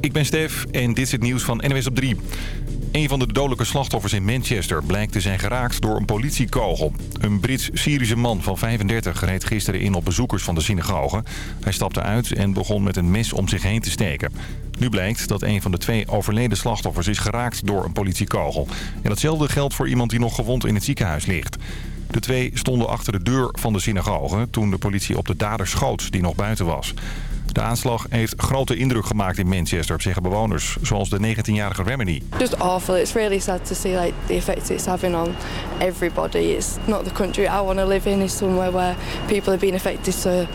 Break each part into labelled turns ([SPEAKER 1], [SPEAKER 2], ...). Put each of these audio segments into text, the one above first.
[SPEAKER 1] ik ben Stef en dit is het nieuws van NWS op 3. Een van de dodelijke slachtoffers in Manchester blijkt te zijn geraakt door een politiekogel. Een Brits-Syrische man van 35 reed gisteren in op bezoekers van de synagoge. Hij stapte uit en begon met een mes om zich heen te steken. Nu blijkt dat een van de twee overleden slachtoffers is geraakt door een politiekogel. En datzelfde geldt voor iemand die nog gewond in het ziekenhuis ligt. De twee stonden achter de deur van de synagoge toen de politie op de dader schoot die nog buiten was. De aanslag heeft grote indruk gemaakt in Manchester, zeggen bewoners, zoals de 19-jarige Remedy.
[SPEAKER 2] Just awful. It's really sad to see like the effect it's having on everybody. It's not the country I want to live in. It's somewhere where people are being affected so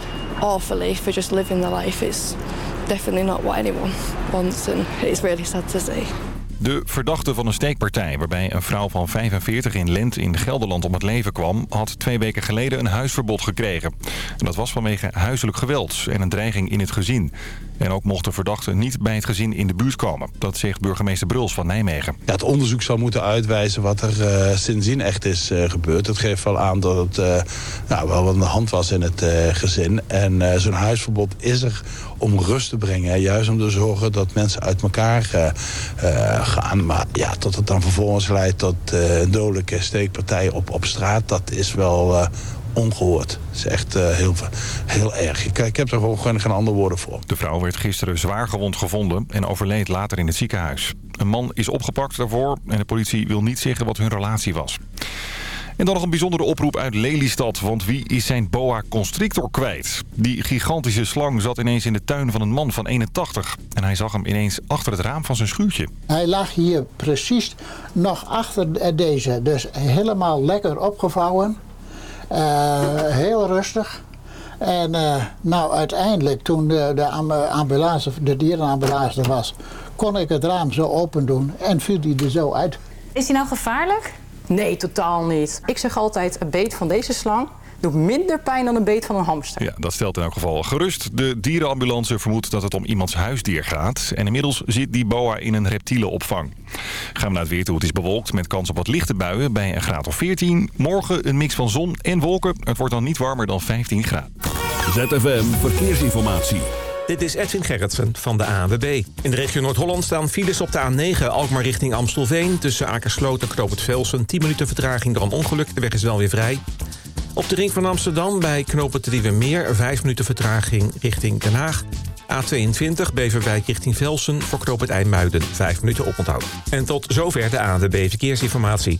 [SPEAKER 2] awfully for just living their life. It's definitely not what anyone wants and it's really sad to see.
[SPEAKER 1] De verdachte van een steekpartij waarbij een vrouw van 45 in Lent in Gelderland om het leven kwam... had twee weken geleden een huisverbod gekregen. En dat was vanwege huiselijk geweld en een dreiging in het gezin. En ook mocht de verdachte niet bij het gezin in de buurt komen. Dat zegt burgemeester Bruls van Nijmegen.
[SPEAKER 3] Het onderzoek zal moeten uitwijzen wat er uh, sindsdien echt is uh, gebeurd. Het geeft wel aan dat het uh, nou, wel aan de hand was in het gezin. En zo'n huisverbod is er om rust te brengen. Juist om te zorgen dat mensen uit elkaar gaan. Maar ja, tot het dan vervolgens leidt tot een dodelijke steekpartij op, op straat... dat is wel ongehoord. Het is echt heel, heel erg. Ik, ik heb er gewoon geen andere woorden voor.
[SPEAKER 1] De vrouw werd gisteren zwaar gewond gevonden en overleed later in het ziekenhuis. Een man is opgepakt daarvoor en de politie wil niet zeggen wat hun relatie was. En dan nog een bijzondere oproep uit Lelystad, want wie is zijn boa constrictor kwijt? Die gigantische slang zat ineens in de tuin van een man van 81. En hij zag hem ineens achter het raam van zijn schuurtje.
[SPEAKER 4] Hij lag hier precies nog achter deze, dus helemaal lekker opgevouwen. Uh, heel rustig. En uh, nou, uiteindelijk toen de, de ambulance, de dierenambulance er was, kon ik het raam zo open doen en viel die er zo uit.
[SPEAKER 5] Is die nou gevaarlijk?
[SPEAKER 6] Nee, totaal niet. Ik zeg altijd, een beet van deze slang doet minder pijn dan een beet van een hamster.
[SPEAKER 1] Ja, dat stelt in elk geval gerust. De dierenambulance vermoedt dat het om iemands huisdier gaat. En inmiddels zit die boa in een reptielenopvang. Gaan we naar het weer toe. Het is bewolkt met kans op wat lichte buien bij een graad of 14. Morgen een mix van zon en wolken. Het wordt dan niet warmer dan 15 graden.
[SPEAKER 7] ZFM Verkeersinformatie.
[SPEAKER 8] Dit is Edwin Gerritsen van de ANWB. In de regio Noord-Holland staan files op de A9 Alkmaar richting Amstelveen. Tussen Akersloot en Knoop het Velsen. 10 minuten vertraging door een ongeluk. De weg is wel weer vrij. Op de ring van Amsterdam bij knopen te Meer 5 minuten vertraging richting Den Haag. A22 Beverwijk richting Velsen voor knoop het IJmuiden 5 minuten oponthoud. En tot zover de ANWB Verkeersinformatie.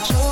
[SPEAKER 9] reach.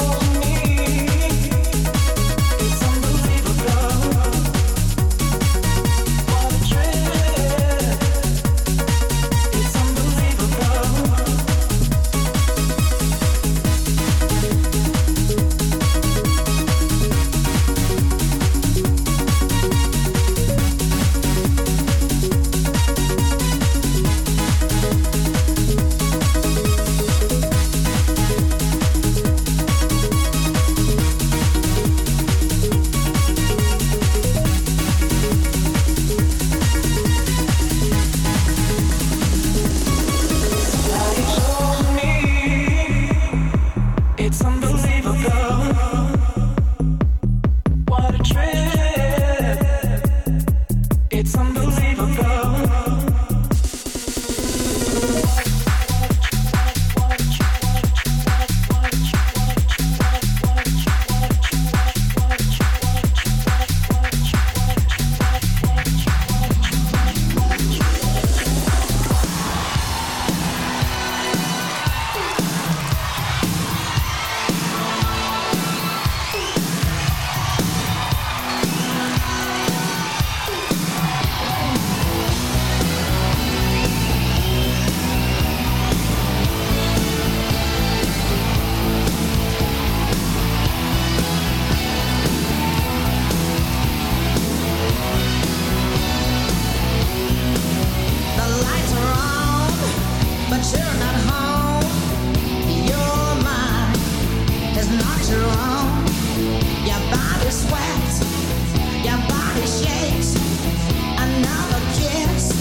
[SPEAKER 9] Another kiss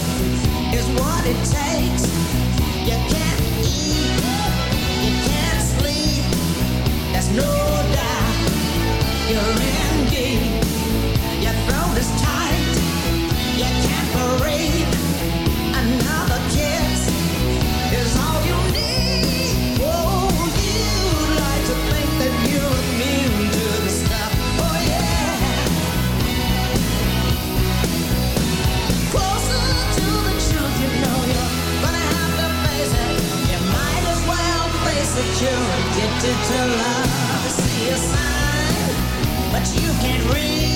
[SPEAKER 9] is what it takes. You to love, see a sign, but you can't read.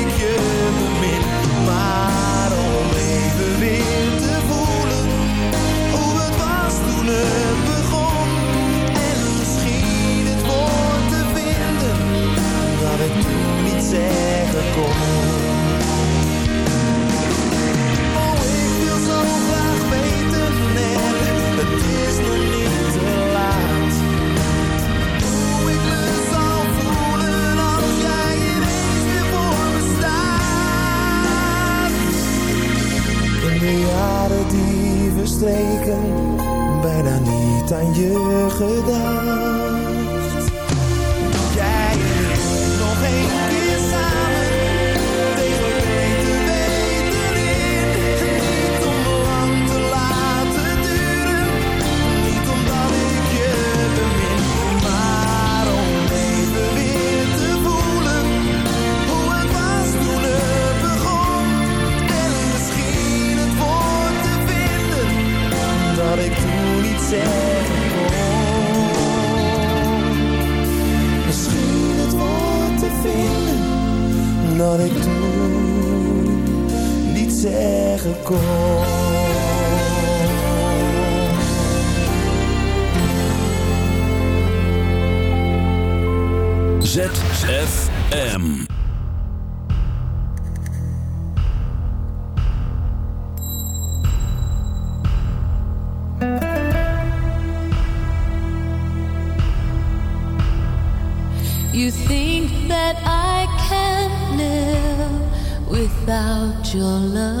[SPEAKER 10] niet zeggen kon. Oh, ik wil zo graag weten en het is nog niet te laat. Hoe ik me zal voelen als jij ineens weer voor me staat. In de jaren die verstreken, bijna niet aan je gedacht.
[SPEAKER 7] ZFM.
[SPEAKER 11] You think that I can live without your love?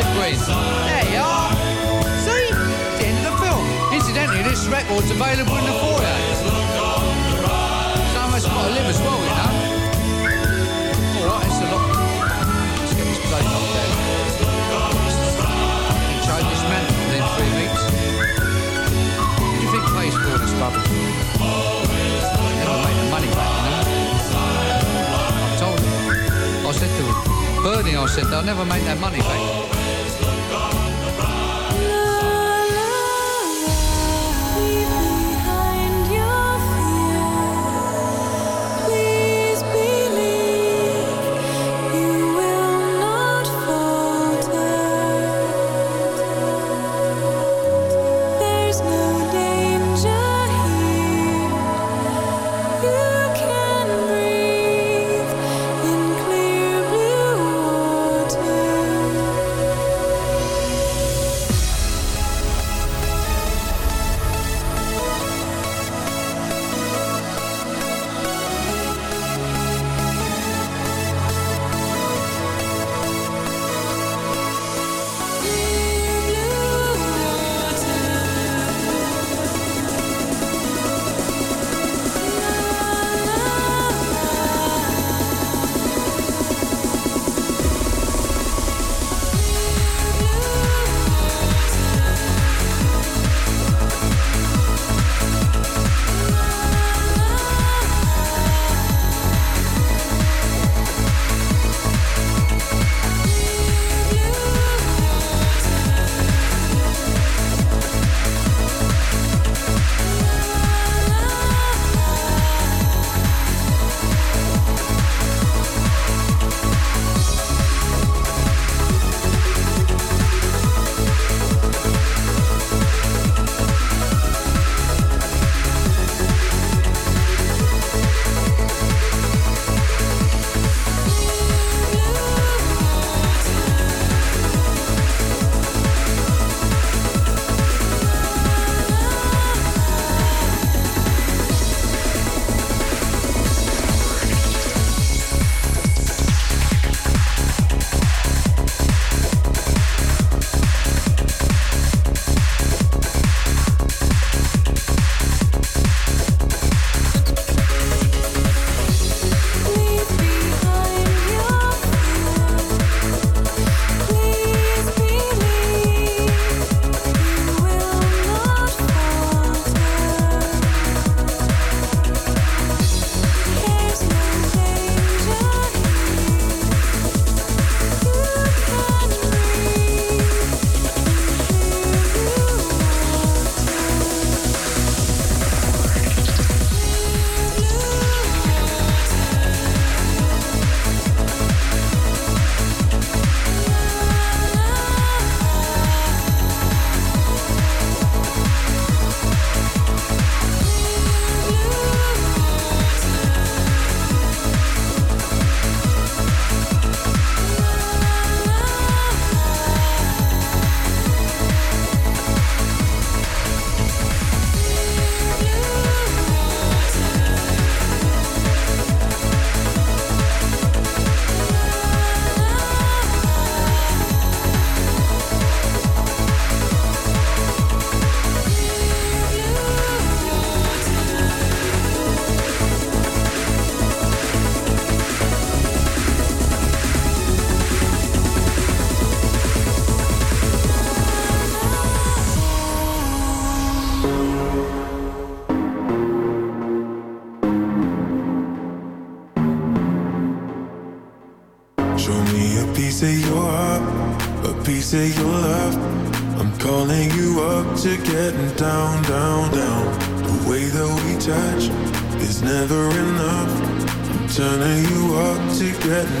[SPEAKER 12] There you are. See? The end of the film. Incidentally, this record's available in the foyer. Of us got to live as well, you know. All right, it's a lot. This man within three weeks. You think for this make the money back, you know. I told him. I said to him, Bernie, I said, they'll never make that money back.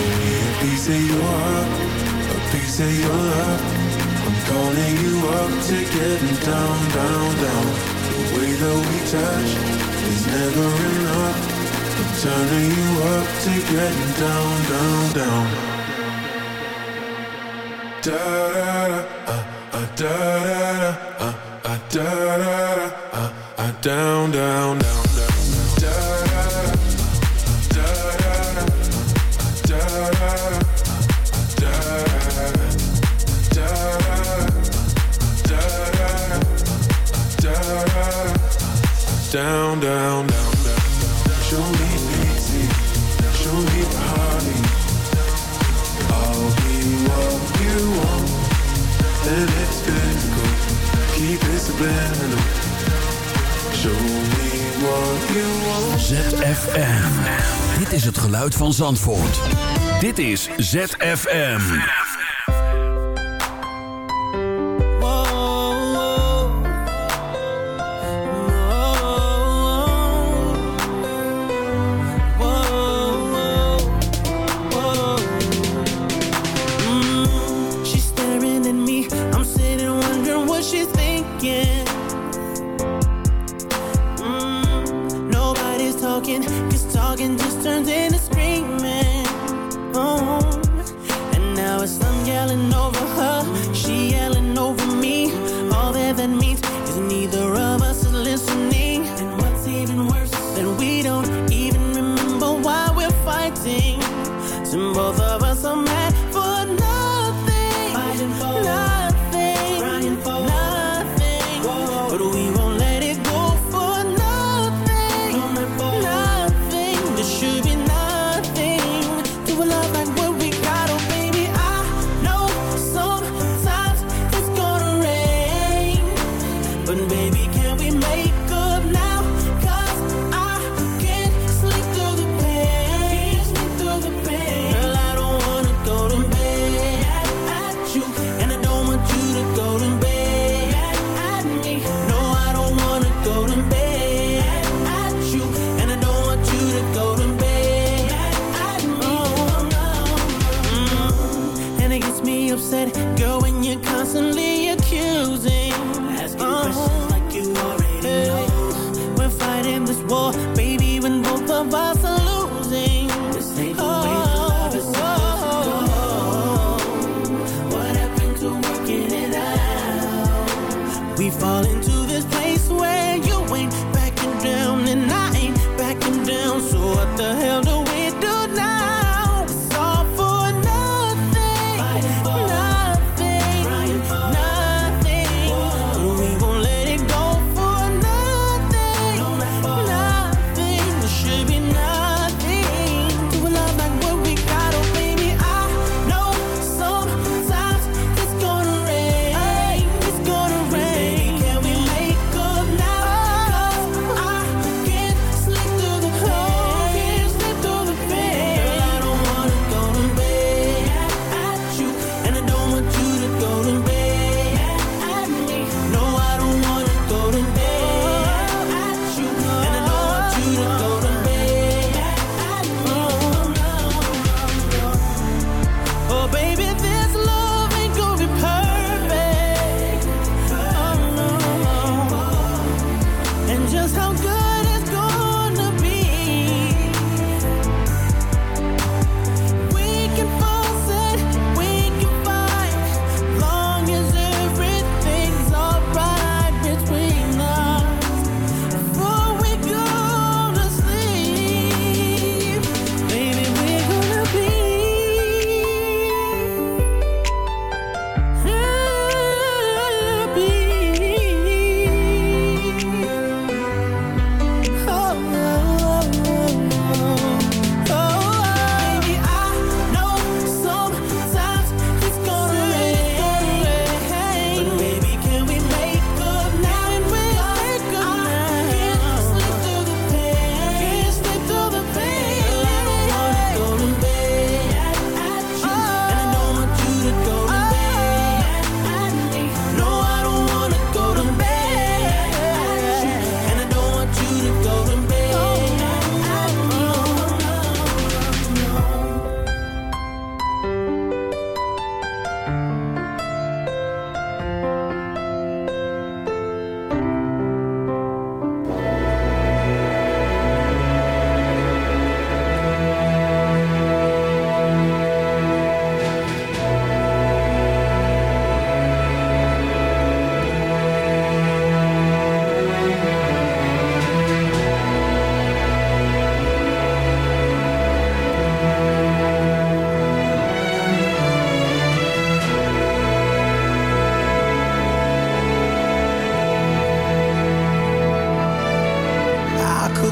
[SPEAKER 13] A piece of your a piece of your love. I'm calling you up to getting down, down, down. The way that we touch is never enough. I'm turning you up to getting down, down, down. Da da da, da da da, da da da, down, down, down, Down, down, down, down. Show me pity, show me party. I'll be what you want, and it's physical. Keep it subliminal. Show me what you want.
[SPEAKER 14] ZFM. Dit is het geluid van Zandvoort. Dit is ZFM.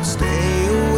[SPEAKER 10] Stay awake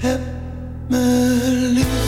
[SPEAKER 10] Heb me lief.